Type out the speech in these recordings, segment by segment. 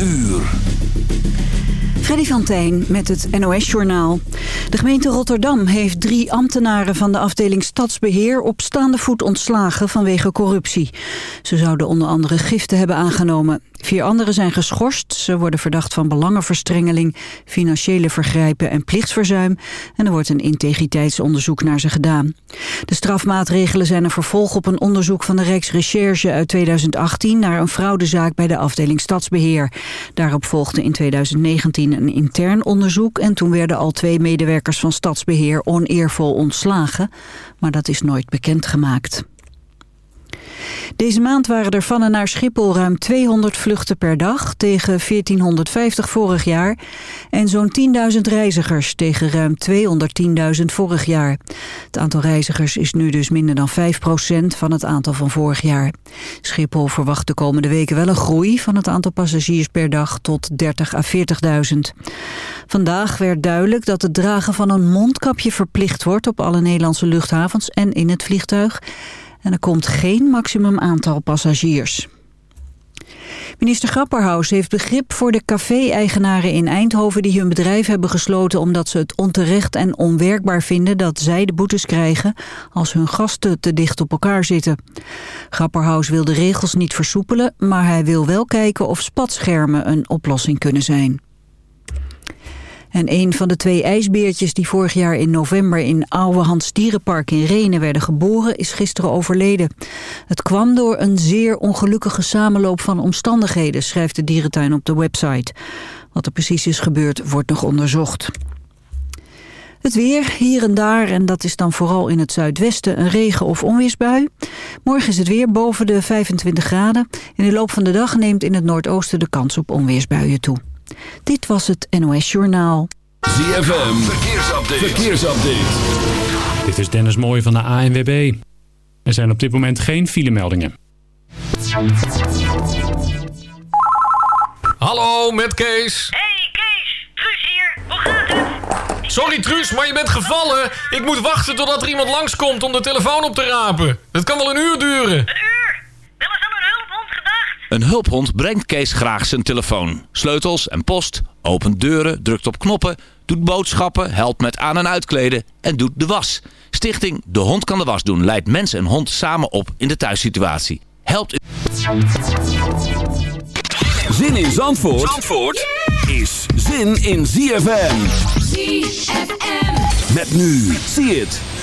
uur. Freddy van met het NOS-journaal. De gemeente Rotterdam heeft drie ambtenaren van de afdeling Stadsbeheer op staande voet ontslagen vanwege corruptie. Ze zouden onder andere giften hebben aangenomen. Vier anderen zijn geschorst. Ze worden verdacht van belangenverstrengeling, financiële vergrijpen en plichtsverzuim. En er wordt een integriteitsonderzoek naar ze gedaan. De strafmaatregelen zijn een vervolg op een onderzoek van de Rijksrecherche uit 2018 naar een fraudezaak bij de afdeling Stadsbeheer. Daarop volgde in 2019 een intern onderzoek en toen werden al twee medewerkers van Stadsbeheer oneervol ontslagen. Maar dat is nooit bekendgemaakt. Deze maand waren er van en naar Schiphol ruim 200 vluchten per dag... tegen 1450 vorig jaar. En zo'n 10.000 reizigers tegen ruim 210.000 vorig jaar. Het aantal reizigers is nu dus minder dan 5% van het aantal van vorig jaar. Schiphol verwacht de komende weken wel een groei... van het aantal passagiers per dag tot 30 à 40.000. Vandaag werd duidelijk dat het dragen van een mondkapje verplicht wordt... op alle Nederlandse luchthavens en in het vliegtuig... En er komt geen maximum aantal passagiers. Minister Grapperhaus heeft begrip voor de café-eigenaren in Eindhoven... die hun bedrijf hebben gesloten omdat ze het onterecht en onwerkbaar vinden... dat zij de boetes krijgen als hun gasten te dicht op elkaar zitten. Grapperhaus wil de regels niet versoepelen... maar hij wil wel kijken of spatschermen een oplossing kunnen zijn. En een van de twee ijsbeertjes die vorig jaar in november in Ouwehand Dierenpark in Renen werden geboren, is gisteren overleden. Het kwam door een zeer ongelukkige samenloop van omstandigheden, schrijft de dierentuin op de website. Wat er precies is gebeurd, wordt nog onderzocht. Het weer, hier en daar, en dat is dan vooral in het zuidwesten, een regen- of onweersbui. Morgen is het weer boven de 25 graden. In de loop van de dag neemt in het noordoosten de kans op onweersbuien toe. Dit was het NOS Journaal. ZFM, verkeersupdate. verkeersupdate. Dit is Dennis Mooij van de ANWB. Er zijn op dit moment geen filemeldingen. Hallo, met Kees. Hey Kees, Truus hier. Hoe gaat het? Sorry Truus, maar je bent gevallen. Ik moet wachten totdat er iemand langskomt om de telefoon op te rapen. Dat kan wel een uur duren. Een uur? Wel eens aan een hulphond gedacht? Een hulphond brengt Kees graag zijn telefoon. Sleutels en post, opent deuren, drukt op knoppen, doet boodschappen, helpt met aan- en uitkleden en doet de was. Stichting De Hond kan de was doen leidt mens en hond samen op in de thuissituatie. Helpt u... Zin in Zandvoort, Zandvoort is zin in ZFM. ZFM. Met nu, zie het.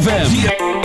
ZFM.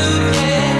you. can